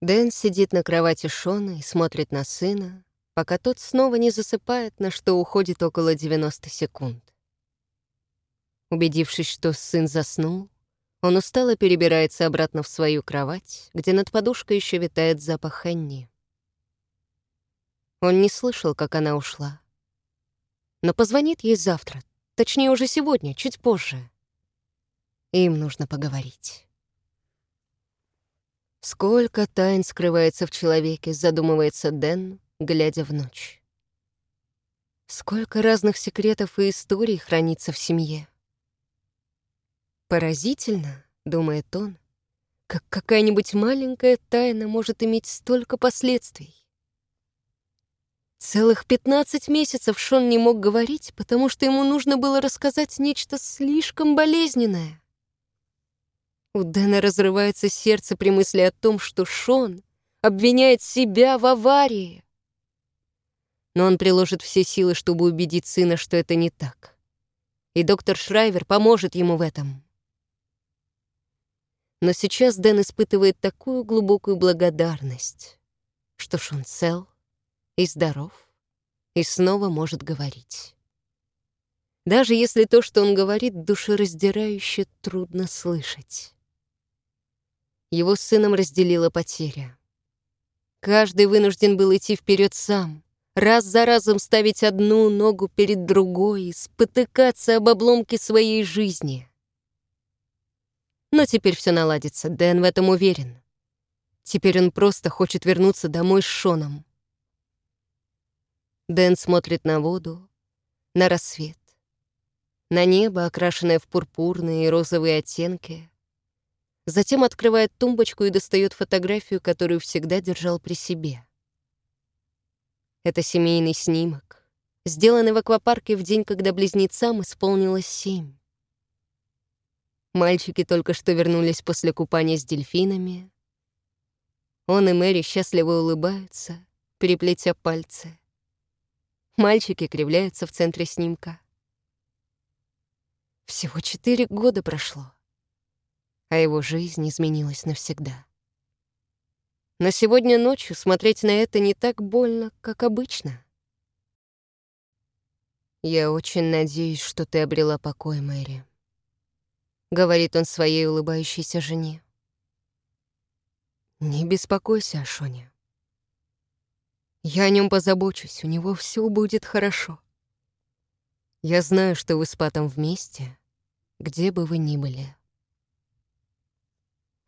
Дэн сидит на кровати Шона и смотрит на сына, пока тот снова не засыпает, на что уходит около 90 секунд. Убедившись, что сын заснул, он устало перебирается обратно в свою кровать, где над подушкой еще витает запах Хенни. Он не слышал, как она ушла. Но позвонит ей завтра, точнее уже сегодня, чуть позже. Им нужно поговорить. Сколько тайн скрывается в человеке, задумывается Дэн, глядя в ночь. Сколько разных секретов и историй хранится в семье. Поразительно, думает он, как какая-нибудь маленькая тайна может иметь столько последствий. Целых 15 месяцев Шон не мог говорить, потому что ему нужно было рассказать нечто слишком болезненное. У Дэна разрывается сердце при мысли о том, что Шон обвиняет себя в аварии. Но он приложит все силы, чтобы убедить сына, что это не так. И доктор Шрайвер поможет ему в этом. Но сейчас Дэн испытывает такую глубокую благодарность, что Шон цел и здоров, и снова может говорить. Даже если то, что он говорит, душераздирающе трудно слышать. Его с сыном разделила потеря. Каждый вынужден был идти вперед сам, раз за разом ставить одну ногу перед другой и спотыкаться об обломке своей жизни. Но теперь все наладится, Дэн в этом уверен. Теперь он просто хочет вернуться домой с Шоном. Дэн смотрит на воду, на рассвет, на небо, окрашенное в пурпурные и розовые оттенки, Затем открывает тумбочку и достает фотографию, которую всегда держал при себе. Это семейный снимок, сделанный в аквапарке в день, когда близнецам исполнилось семь. Мальчики только что вернулись после купания с дельфинами. Он и Мэри счастливо улыбаются, переплетя пальцы. Мальчики кривляются в центре снимка. Всего четыре года прошло а его жизнь изменилась навсегда. Но сегодня ночью смотреть на это не так больно, как обычно. «Я очень надеюсь, что ты обрела покой, Мэри», — говорит он своей улыбающейся жене. «Не беспокойся о Шоне. Я о нем позабочусь, у него все будет хорошо. Я знаю, что вы с Патом вместе, где бы вы ни были».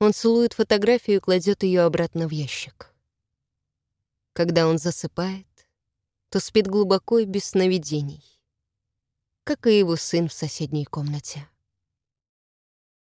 Он целует фотографию и кладет ее обратно в ящик. Когда он засыпает, то спит глубоко и без сновидений, как и его сын в соседней комнате.